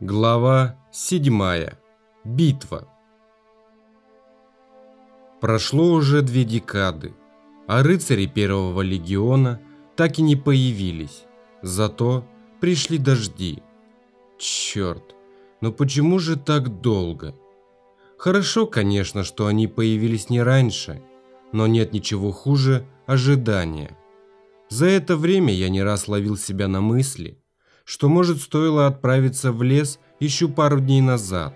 Глава 7. Битва. Прошло уже две декады, а рыцари Первого легиона так и не появились. Зато пришли дожди. Черт, но почему же так долго? Хорошо, конечно, что они появились не раньше, но нет ничего хуже ожидания. За это время я не раз ловил себя на мысли – что, может, стоило отправиться в лес еще пару дней назад.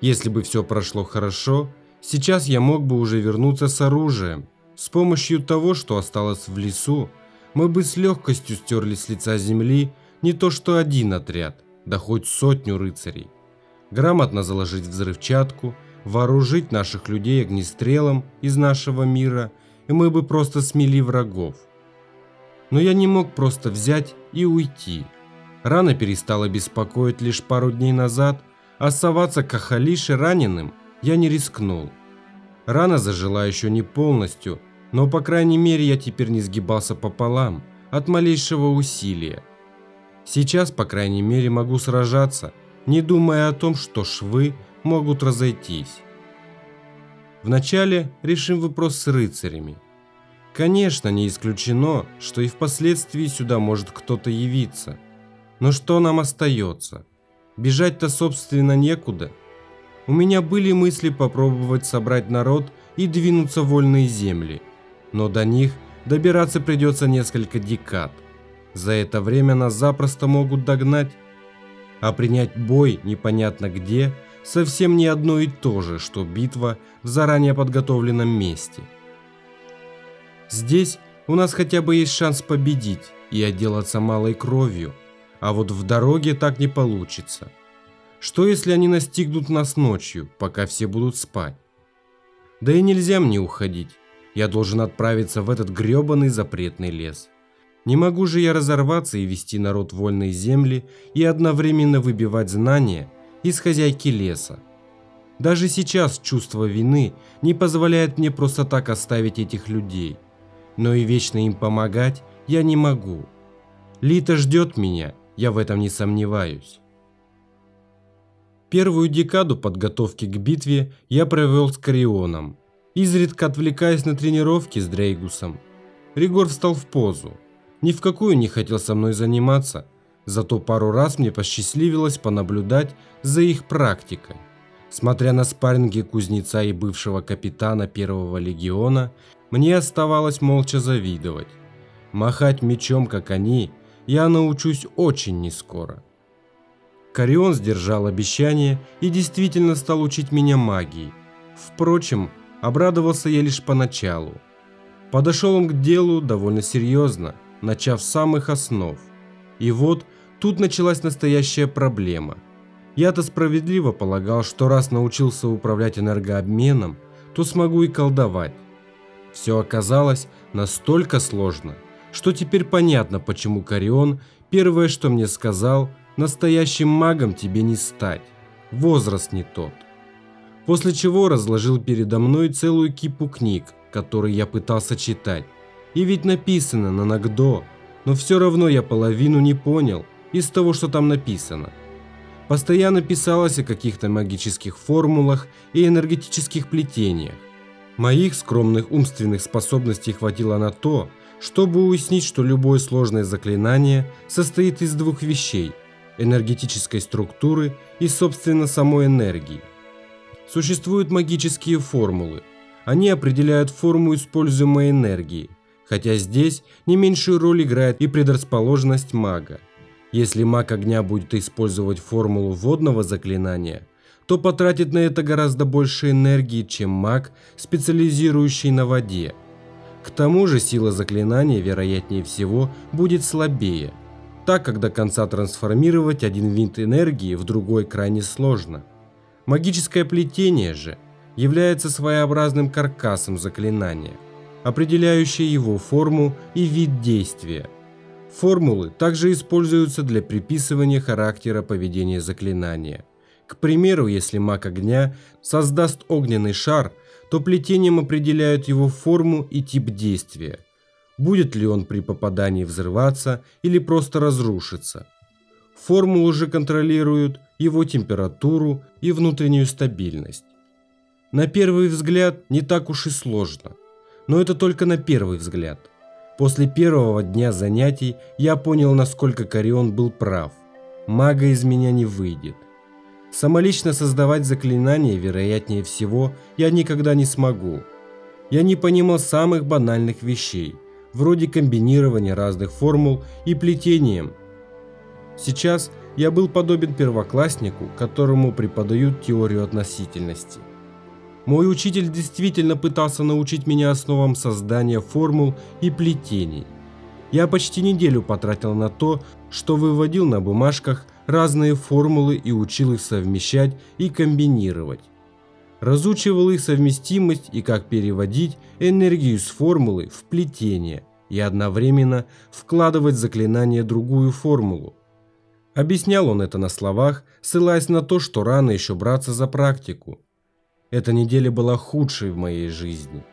Если бы все прошло хорошо, сейчас я мог бы уже вернуться с оружием. С помощью того, что осталось в лесу, мы бы с легкостью стерли с лица земли не то что один отряд, да хоть сотню рыцарей. Грамотно заложить взрывчатку, вооружить наших людей огнестрелом из нашего мира, и мы бы просто смели врагов. Но я не мог просто взять и уйти – Рана перестала беспокоить лишь пару дней назад, а соваться к Ахалише раненым я не рискнул. Рана зажила еще не полностью, но по крайней мере я теперь не сгибался пополам от малейшего усилия. Сейчас, по крайней мере, могу сражаться, не думая о том, что швы могут разойтись. Вначале решим вопрос с рыцарями. Конечно, не исключено, что и впоследствии сюда может кто-то явиться – но что нам остается? Бежать-то, собственно, некуда. У меня были мысли попробовать собрать народ и двинуться в вольные земли. Но до них добираться придется несколько декад. За это время нас запросто могут догнать. А принять бой непонятно где совсем не одно и то же, что битва в заранее подготовленном месте. Здесь у нас хотя бы есть шанс победить и отделаться малой кровью – а вот в дороге так не получится. Что если они настигнут нас ночью, пока все будут спать? Да и нельзя мне уходить. Я должен отправиться в этот грёбаный запретный лес. Не могу же я разорваться и вести народ в вольные земли и одновременно выбивать знания из хозяйки леса. Даже сейчас чувство вины не позволяет мне просто так оставить этих людей. Но и вечно им помогать я не могу. Лита ждет меня, я в этом не сомневаюсь. Первую декаду подготовки к битве я провел с Карионом, изредка отвлекаясь на тренировки с Дрейгусом. Ригор встал в позу. Ни в какую не хотел со мной заниматься, зато пару раз мне посчастливилось понаблюдать за их практикой. Смотря на спарринги кузнеца и бывшего капитана первого легиона, мне оставалось молча завидовать. Махать мечом, как они – я научусь очень нескоро. Карион сдержал обещание и действительно стал учить меня магии. Впрочем, обрадовался я лишь поначалу. Подошел он к делу довольно серьезно, начав с самых основ. И вот тут началась настоящая проблема. Я-то справедливо полагал, что раз научился управлять энергообменом, то смогу и колдовать. Все оказалось настолько сложно – что теперь понятно, почему Карион первое, что мне сказал, настоящим магом тебе не стать, возраст не тот. После чего разложил передо мной целую кипу книг, которые я пытался читать. И ведь написано на Нагдо, но все равно я половину не понял из того, что там написано. Постоянно писалось о каких-то магических формулах и энергетических плетениях. Моих скромных умственных способностей хватило на то, чтобы уяснить, что любое сложное заклинание состоит из двух вещей – энергетической структуры и, собственно, самой энергии. Существуют магические формулы. Они определяют форму используемой энергии, хотя здесь не меньшую роль играет и предрасположенность мага. Если маг огня будет использовать формулу водного заклинания, то потратит на это гораздо больше энергии, чем маг, специализирующий на воде – к тому же сила заклинания, вероятнее всего, будет слабее, так как до конца трансформировать один винт энергии в другой крайне сложно. Магическое плетение же является своеобразным каркасом заклинания, определяющее его форму и вид действия. Формулы также используются для приписывания характера поведения заклинания. К примеру, если маг огня создаст огненный шар – то плетением определяют его форму и тип действия. Будет ли он при попадании взрываться или просто разрушиться. формулы же контролируют его температуру и внутреннюю стабильность. На первый взгляд не так уж и сложно, но это только на первый взгляд. После первого дня занятий я понял, насколько Карион был прав. Мага из меня не выйдет. Самолично создавать заклинания, вероятнее всего, я никогда не смогу. Я не понимал самых банальных вещей, вроде комбинирования разных формул и плетением. Сейчас я был подобен первокласснику, которому преподают теорию относительности. Мой учитель действительно пытался научить меня основам создания формул и плетений. Я почти неделю потратил на то, что выводил на бумажках разные формулы и учил их совмещать и комбинировать. Разучивал их совместимость и как переводить энергию с формулы в плетение и одновременно вкладывать заклинание другую формулу. Объяснял он это на словах, ссылаясь на то, что рано еще браться за практику. Эта неделя была худшей в моей жизни.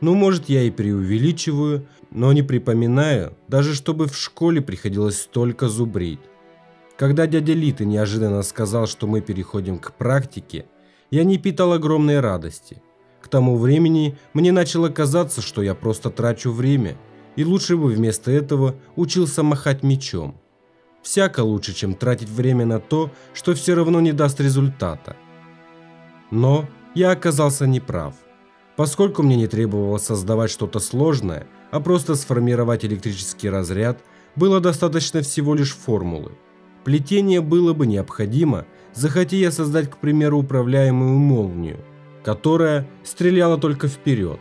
Ну, может, я и преувеличиваю, но не припоминаю, даже чтобы в школе приходилось столько зубрить. Когда дядя Литы неожиданно сказал, что мы переходим к практике, я не питал огромной радости. К тому времени мне начало казаться, что я просто трачу время, и лучше бы вместо этого учился махать мечом. Всяко лучше, чем тратить время на то, что все равно не даст результата. Но я оказался неправ. Поскольку мне не требовалось создавать что-то сложное, а просто сформировать электрический разряд, было достаточно всего лишь формулы. Плетение было бы необходимо, захоти я создать, к примеру, управляемую молнию, которая стреляла только вперед.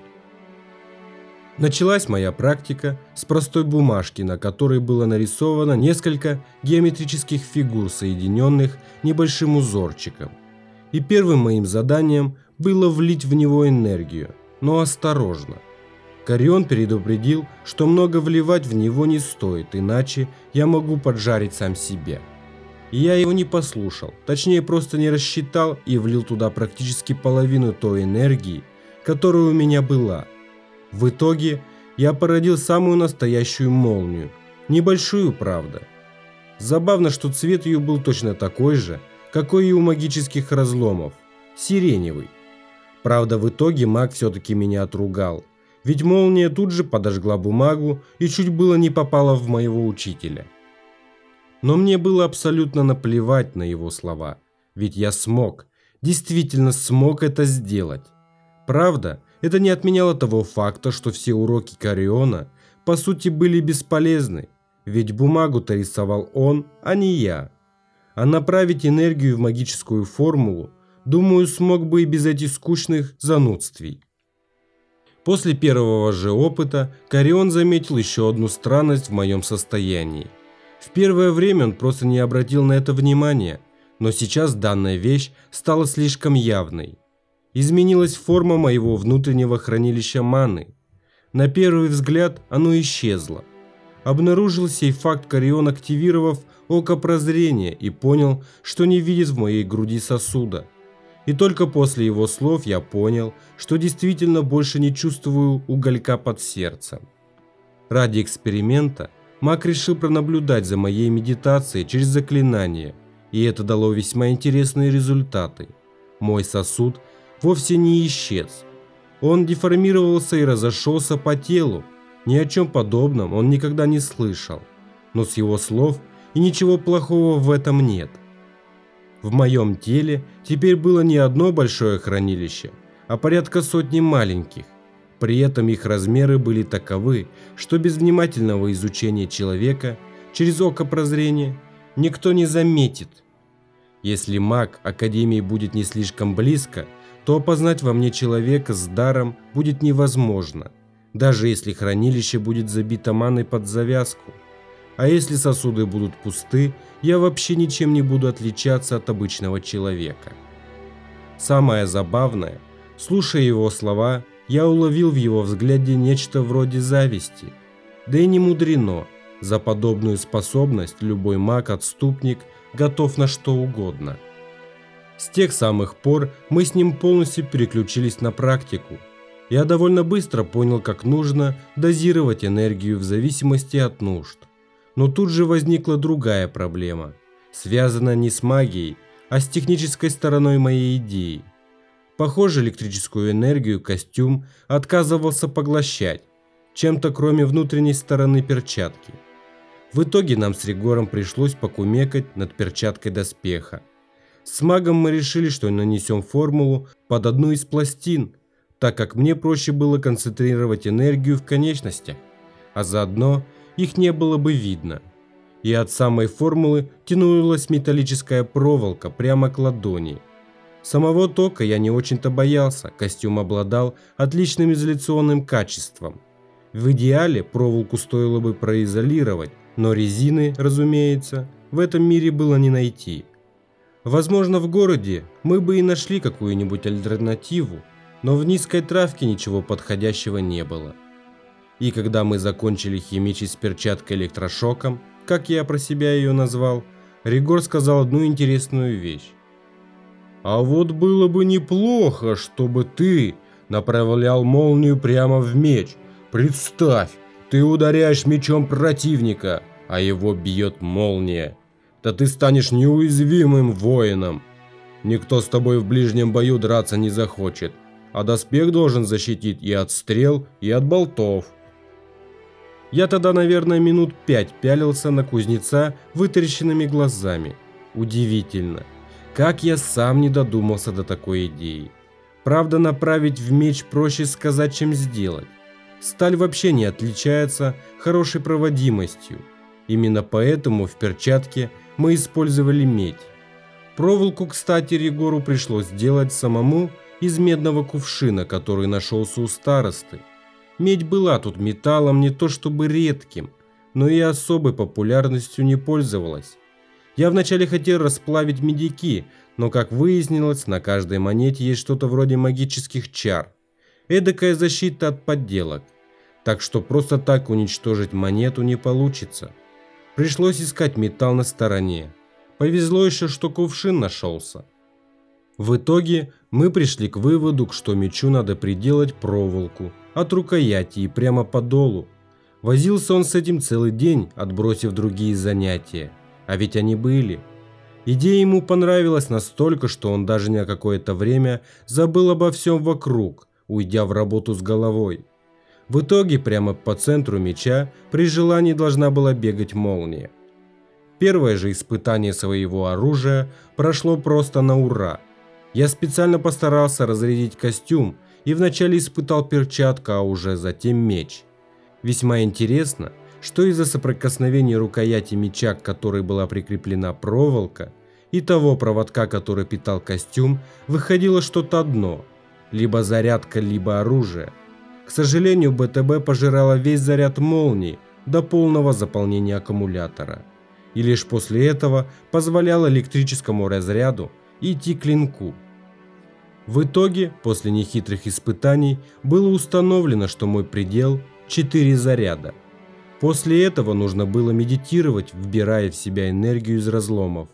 Началась моя практика с простой бумажки, на которой было нарисовано несколько геометрических фигур, соединенных небольшим узорчиком. И первым моим заданием было влить в него энергию, но осторожно. Корион предупредил, что много вливать в него не стоит, иначе я могу поджарить сам себя. И я его не послушал, точнее просто не рассчитал и влил туда практически половину той энергии, которая у меня была – в итоге я породил самую настоящую молнию. Небольшую, правда. Забавно, что цвет ее был точно такой же, какой и у магических разломов. Сиреневый. Правда, в итоге маг все-таки меня отругал. Ведь молния тут же подожгла бумагу и чуть было не попала в моего учителя. Но мне было абсолютно наплевать на его слова. Ведь я смог, действительно смог это сделать. Правда, это не отменяло того факта, что все уроки Кариона по сути были бесполезны, ведь бумагу-то рисовал он, а не я. А направить энергию в магическую формулу, думаю, смог бы и без этих скучных занудствий. После первого же опыта Карион заметил еще одну странность в моем состоянии. В первое время он просто не обратил на это внимания, но сейчас данная вещь стала слишком явной. Изменилась форма моего внутреннего хранилища маны. На первый взгляд оно исчезло. Обнаружил сей факт Карион, активировав око прозрения и понял, что не видит в моей груди сосуда. И только после его слов я понял, что действительно больше не чувствую уголька под сердцем. Ради эксперимента маг решил пронаблюдать за моей медитацией через заклинание, и это дало весьма интересные результаты. Мой сосуд вовсе не исчез. Он деформировался и разошелся по телу. Ни о чем подобном он никогда не слышал. Но с его слов и ничего плохого в этом нет. В моем теле теперь было не одно большое хранилище, а порядка сотни маленьких. При этом их размеры были таковы, что без внимательного изучения человека через око прозрения никто не заметит. Если маг Академии будет не слишком близко – то опознать во мне человека с даром будет невозможно, даже если хранилище будет забито маной под завязку. А если сосуды будут пусты, я вообще ничем не буду отличаться от обычного человека. Самое забавное, слушая его слова, я уловил в его взгляде нечто вроде зависти. Да и не мудрено, за подобную способность любой маг-отступник готов на что угодно – с тех самых пор мы с ним полностью переключились на практику. Я довольно быстро понял, как нужно дозировать энергию в зависимости от нужд. Но тут же возникла другая проблема, связанная не с магией, а с технической стороной моей идеи. Похоже, электрическую энергию костюм отказывался поглощать, чем-то кроме внутренней стороны перчатки. В итоге нам с Ригором пришлось покумекать над перчаткой доспеха. С магом мы решили, что нанесем формулу под одну из пластин, так как мне проще было концентрировать энергию в конечностях, а заодно их не было бы видно. И от самой формулы тянулась металлическая проволока прямо к ладони. Самого тока я не очень-то боялся, костюм обладал отличным изоляционным качеством. В идеале проволоку стоило бы произолировать, но резины, разумеется, в этом мире было не найти. Возможно, в городе мы бы и нашли какую-нибудь альтернативу, но в низкой травке ничего подходящего не было. И когда мы закончили химичить с перчаткой электрошоком, как я про себя ее назвал, Ригор сказал одну интересную вещь. «А вот было бы неплохо, чтобы ты направлял молнию прямо в меч. Представь, ты ударяешь мечом противника, а его бьет молния. Да ты станешь неуязвимым воином. Никто с тобой в ближнем бою драться не захочет, а доспех должен защитить и от стрел, и от болтов. Я тогда, наверное, минут пять пялился на кузнеца вытаращенными глазами. Удивительно, как я сам не додумался до такой идеи. Правда, направить в меч проще сказать, чем сделать. Сталь вообще не отличается хорошей проводимостью. Именно поэтому в перчатке мы использовали медь. Проволоку, кстати, Ригору пришлось сделать самому из медного кувшина, который нашелся у старосты. Медь была тут металлом не то чтобы редким, но и особой популярностью не пользовалась. Я вначале хотел расплавить медики, но, как выяснилось, на каждой монете есть что-то вроде магических чар – эдакая защита от подделок. Так что просто так уничтожить монету не получится. Пришлось искать металл на стороне. Повезло еще, что кувшин нашелся. В итоге мы пришли к выводу, что мечу надо приделать проволоку от рукояти и прямо по долу. Возился он с этим целый день, отбросив другие занятия. А ведь они были. Идея ему понравилась настолько, что он даже на какое-то время забыл обо всем вокруг уйдя в работу с головой. В итоге прямо по центру меча при желании должна была бегать молния. Первое же испытание своего оружия прошло просто на ура. Я специально постарался разрядить костюм и вначале испытал перчатку, а уже затем меч. Весьма интересно, что из-за соприкосновения рукояти меча, к которой была прикреплена проволока, и того проводка, который питал костюм, выходило что-то одно – либо зарядка, либо оружие. К сожалению, БТБ пожирала весь заряд молнии до полного заполнения аккумулятора. И лишь после этого позволяла электрическому разряду идти к клинку. В итоге, после нехитрых испытаний, было установлено, что мой предел – 4 заряда. После этого нужно было медитировать, вбирая в себя энергию из разломов.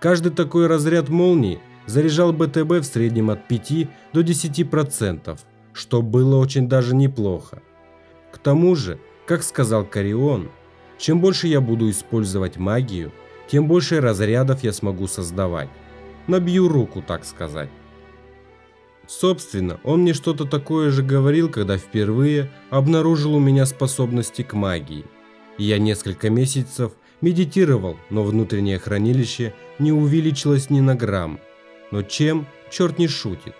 Каждый такой разряд молнии – заряжал БТБ в среднем от 5 до 10%, что было очень даже неплохо. К тому же, как сказал Карион, чем больше я буду использовать магию, тем больше разрядов я смогу создавать. Набью руку, так сказать. Собственно, он мне что-то такое же говорил, когда впервые обнаружил у меня способности к магии. Я несколько месяцев медитировал, но внутреннее хранилище не увеличилось ни на грамм. Но чем, черт не шутит.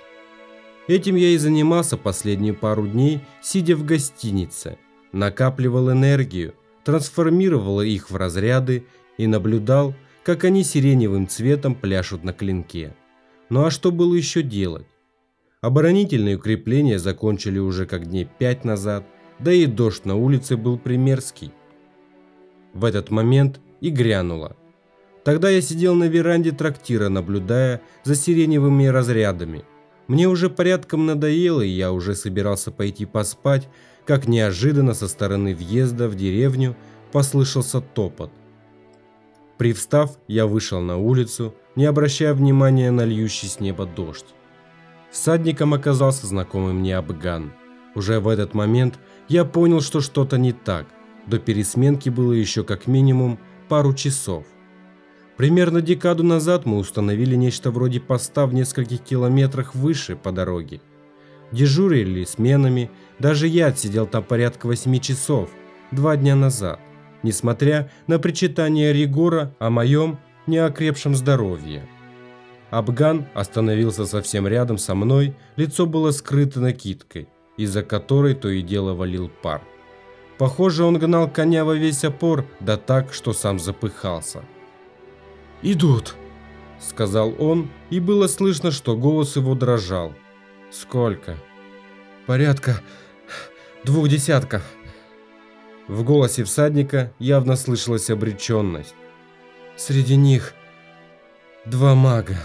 Этим я и занимался последние пару дней, сидя в гостинице. Накапливал энергию, трансформировал их в разряды и наблюдал, как они сиреневым цветом пляшут на клинке. Ну а что было еще делать? Оборонительные укрепления закончили уже как дней пять назад, да и дождь на улице был примерский. В этот момент и грянуло. Тогда я сидел на веранде трактира, наблюдая за сиреневыми разрядами. Мне уже порядком надоело, и я уже собирался пойти поспать, как неожиданно со стороны въезда в деревню послышался топот. Привстав, я вышел на улицу, не обращая внимания на льющий с неба дождь. Всадником оказался знакомый мне Абган. Уже в этот момент я понял, что что-то не так. До пересменки было еще как минимум пару часов. Примерно декаду назад мы установили нечто вроде поста в нескольких километрах выше по дороге. Дежурили сменами, даже я отсидел там порядка 8 часов, два дня назад, несмотря на причитание Ригора о моем неокрепшем здоровье. Абган остановился совсем рядом со мной, лицо было скрыто накидкой, из-за которой то и дело валил пар. Похоже, он гнал коня во весь опор, да так, что сам запыхался. «Идут», — сказал он, и было слышно, что голос его дрожал. «Сколько?» «Порядка двух десятков». В голосе всадника явно слышалась обреченность. «Среди них два мага».